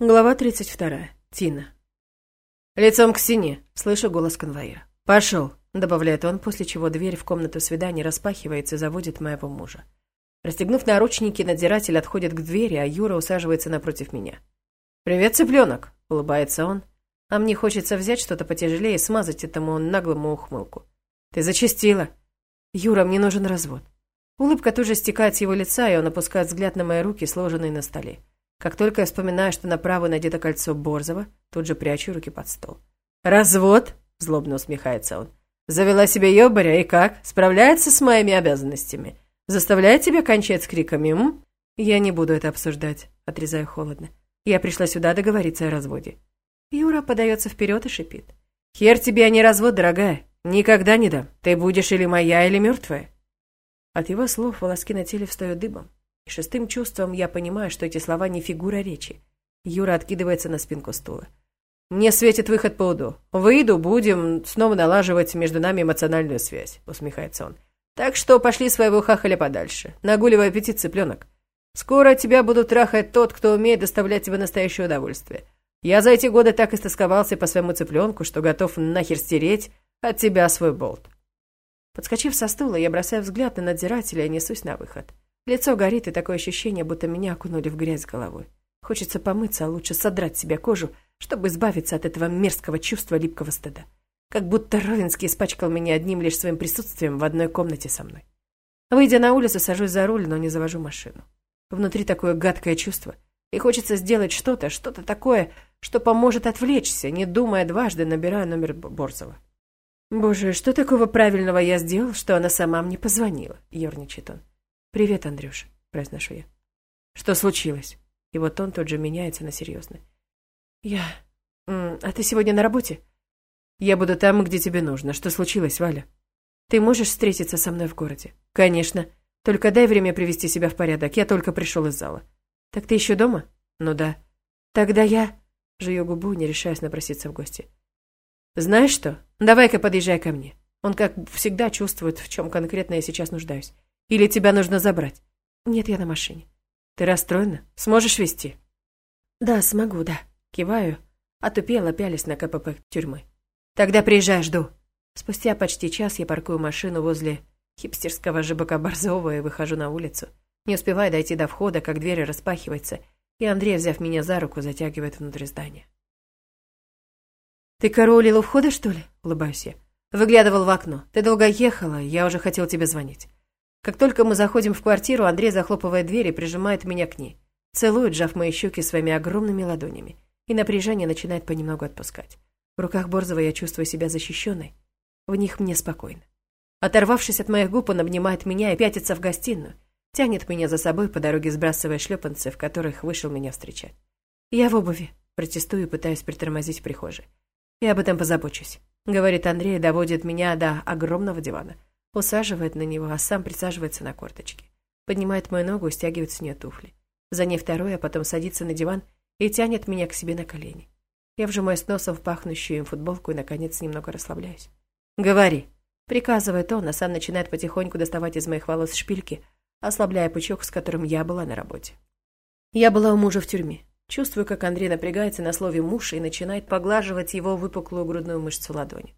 Глава 32. Тина. «Лицом к стене!» — слышу голос конвоира. «Пошел!» — добавляет он, после чего дверь в комнату свидания распахивается и заводит моего мужа. Расстегнув наручники, надзиратель отходит к двери, а Юра усаживается напротив меня. «Привет, цыпленок!» — улыбается он. А мне хочется взять что-то потяжелее и смазать этому наглому ухмылку. «Ты зачастила!» «Юра, мне нужен развод!» Улыбка тут же стекает с его лица, и он опускает взгляд на мои руки, сложенные на столе. Как только я вспоминаю, что на правую надето кольцо Борзова, тут же прячу руки под стол. «Развод?» – злобно усмехается он. «Завела себе ёбаря, и как? Справляется с моими обязанностями? Заставляет тебя кончать с криками, м?» «Я не буду это обсуждать», – отрезаю холодно. «Я пришла сюда договориться о разводе». Юра подается вперед и шипит. «Хер тебе, а не развод, дорогая. Никогда не дам. Ты будешь или моя, или мертвая». От его слов волоски на теле встают дыбом. Шестым чувством я понимаю, что эти слова не фигура речи. Юра откидывается на спинку стула. «Мне светит выход по УДО. Выйду, будем снова налаживать между нами эмоциональную связь», — усмехается он. «Так что пошли своего хахаля подальше. Нагуливай аппетит, цыпленок. Скоро тебя будут трахать тот, кто умеет доставлять тебе настоящее удовольствие. Я за эти годы так истосковался по своему цыпленку, что готов нахер стереть от тебя свой болт». Подскочив со стула, я бросаю взгляд на надзирателя и несусь на выход. Лицо горит, и такое ощущение, будто меня окунули в грязь головой. Хочется помыться, а лучше содрать себе кожу, чтобы избавиться от этого мерзкого чувства липкого стыда. Как будто Ровенский испачкал меня одним лишь своим присутствием в одной комнате со мной. Выйдя на улицу, сажусь за руль, но не завожу машину. Внутри такое гадкое чувство, и хочется сделать что-то, что-то такое, что поможет отвлечься, не думая дважды, набирая номер Борзова. «Боже, что такого правильного я сделал, что она сама мне позвонила?» — ерничает он. «Привет, Андрюш», — произношу я. «Что случилось?» И вот он тут же меняется на серьезный. «Я... А ты сегодня на работе?» «Я буду там, где тебе нужно. Что случилось, Валя?» «Ты можешь встретиться со мной в городе?» «Конечно. Только дай время привести себя в порядок. Я только пришел из зала». «Так ты еще дома?» «Ну да». «Тогда я...» Жую губу, не решаясь напроситься в гости. «Знаешь что? Давай-ка подъезжай ко мне. Он, как всегда, чувствует, в чем конкретно я сейчас нуждаюсь. Или тебя нужно забрать? Нет, я на машине. Ты расстроена? Сможешь вести? Да, смогу, да. Киваю. Отупела, пялись на КПП тюрьмы. Тогда приезжай, жду. Спустя почти час я паркую машину возле хипстерского ЖБК Борзова и выхожу на улицу. Не успеваю дойти до входа, как дверь распахивается, и Андрей, взяв меня за руку, затягивает внутрь здания. «Ты караулил у входа, что ли?» — улыбаюсь я. Выглядывал в окно. «Ты долго ехала, я уже хотел тебе звонить». Как только мы заходим в квартиру, Андрей захлопывает дверь и прижимает меня к ней. Целует, сжав мои щеки своими огромными ладонями. И напряжение начинает понемногу отпускать. В руках Борзова я чувствую себя защищенной. В них мне спокойно. Оторвавшись от моих губ, он обнимает меня и пятится в гостиную. Тянет меня за собой по дороге, сбрасывая шлепанцы, в которых вышел меня встречать. Я в обуви. Протестую, пытаясь притормозить в прихожей. «Я об этом позабочусь», — говорит Андрей доводит меня до огромного дивана. Усаживает на него, а сам присаживается на корточки. Поднимает мою ногу и стягивает с нее туфли. За ней второй, а потом садится на диван и тянет меня к себе на колени. Я вжимаюсь носом в пахнущую им футболку и, наконец, немного расслабляюсь. «Говори!» — приказывает он, а сам начинает потихоньку доставать из моих волос шпильки, ослабляя пучок, с которым я была на работе. Я была у мужа в тюрьме. Чувствую, как Андрей напрягается на слове «муж» и начинает поглаживать его выпуклую грудную мышцу ладони.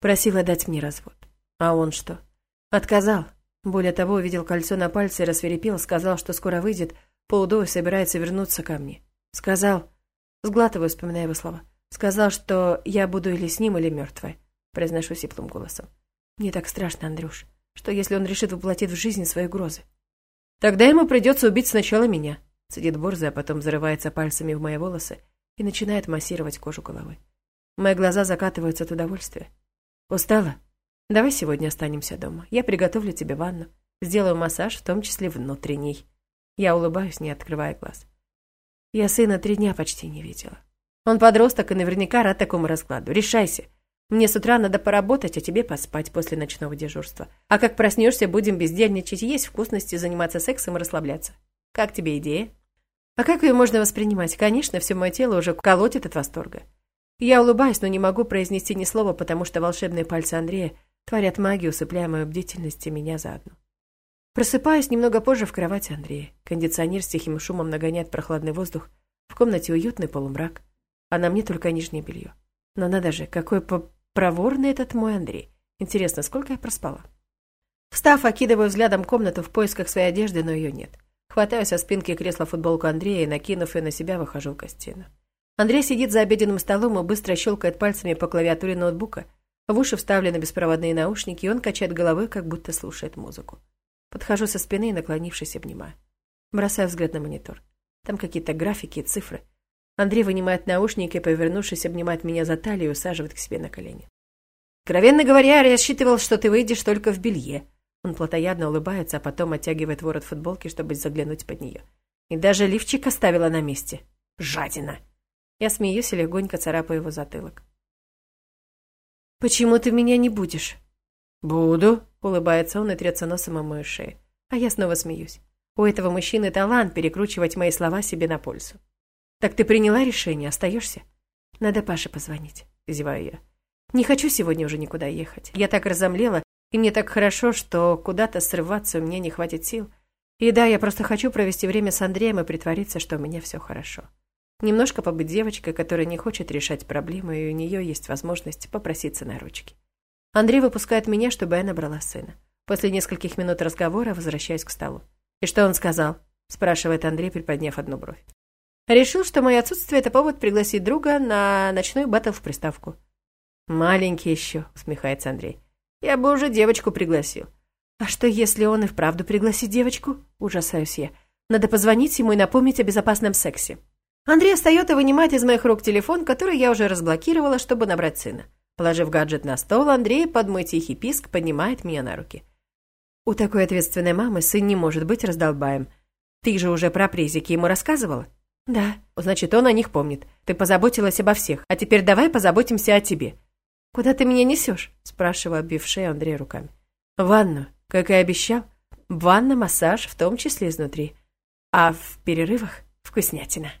Просила дать мне развод. А он что? Отказал. Более того, увидел кольцо на пальце рассверепел, сказал, что скоро выйдет, по УДО и собирается вернуться ко мне. Сказал, сглатываю, вспоминая его слова, сказал, что я буду или с ним, или мертвой, произношу сиплым голосом. Мне так страшно, Андрюш, что если он решит воплотить в жизнь свои угрозы? Тогда ему придется убить сначала меня, сидит борзый, а потом зарывается пальцами в мои волосы и начинает массировать кожу головы. Мои глаза закатываются от удовольствия. Устала? Давай сегодня останемся дома. Я приготовлю тебе ванну. Сделаю массаж, в том числе внутренний. Я улыбаюсь, не открывая глаз. Я сына три дня почти не видела. Он подросток и наверняка рад такому раскладу. Решайся. Мне с утра надо поработать, а тебе поспать после ночного дежурства. А как проснешься, будем бездельничать, есть вкусности, заниматься сексом и расслабляться. Как тебе идея? А как ее можно воспринимать? Конечно, все мое тело уже колотит от восторга. Я улыбаюсь, но не могу произнести ни слова, потому что волшебные пальцы Андрея Творят магию, усыпляя мою бдительность и меня заодно. Просыпаюсь немного позже в кровати Андрея. Кондиционер с тихим шумом нагоняет прохладный воздух, В комнате уютный полумрак, а на мне только нижнее белье. Но надо же, какой проворный этот мой Андрей. Интересно, сколько я проспала? Встав, окидываю взглядом комнату в поисках своей одежды, но ее нет. Хватаю со спинки кресла футболку Андрея и, накинув ее на себя, выхожу в гостиную. Андрей сидит за обеденным столом и быстро щелкает пальцами по клавиатуре ноутбука. В уши вставлены беспроводные наушники, и он качает головой, как будто слушает музыку. Подхожу со спины и, наклонившись, обнимаю. Бросаю взгляд на монитор. Там какие-то графики и цифры. Андрей вынимает наушники и, повернувшись, обнимает меня за талию и усаживает к себе на колени. «Откровенно говоря, я рассчитывал, что ты выйдешь только в белье». Он плотоядно улыбается, а потом оттягивает ворот футболки, чтобы заглянуть под нее. И даже лифчик оставила на месте. Жадина. Я смеюсь и легонько царапаю его затылок. «Почему ты меня не будешь?» «Буду», — улыбается он и трется носом о мою шею. А я снова смеюсь. У этого мужчины талант перекручивать мои слова себе на пользу. «Так ты приняла решение, остаешься?» «Надо Паше позвонить», — зеваю я. «Не хочу сегодня уже никуда ехать. Я так разомлела, и мне так хорошо, что куда-то срываться у меня не хватит сил. И да, я просто хочу провести время с Андреем и притвориться, что у меня все хорошо. Немножко побыть девочкой, которая не хочет решать проблемы, и у нее есть возможность попроситься на ручки. Андрей выпускает меня, чтобы я набрала сына. После нескольких минут разговора возвращаюсь к столу. «И что он сказал?» – спрашивает Андрей, приподняв одну бровь. Решил, что мое отсутствие – это повод пригласить друга на ночной батл в приставку. «Маленький еще», – усмехается Андрей. «Я бы уже девочку пригласил». «А что, если он и вправду пригласит девочку?» – ужасаюсь я. «Надо позвонить ему и напомнить о безопасном сексе». Андрей встает и вынимает из моих рук телефон, который я уже разблокировала, чтобы набрать сына. Положив гаджет на стол, Андрей под мой тихий писк поднимает меня на руки. У такой ответственной мамы сын не может быть раздолбаем. Ты же уже про презики ему рассказывала? Да. Значит, он о них помнит. Ты позаботилась обо всех. А теперь давай позаботимся о тебе. Куда ты меня несешь? Спрашиваю, обвив шею Андрея руками. В ванну, как и обещал. Ванна, массаж, в том числе изнутри. А в перерывах вкуснятина.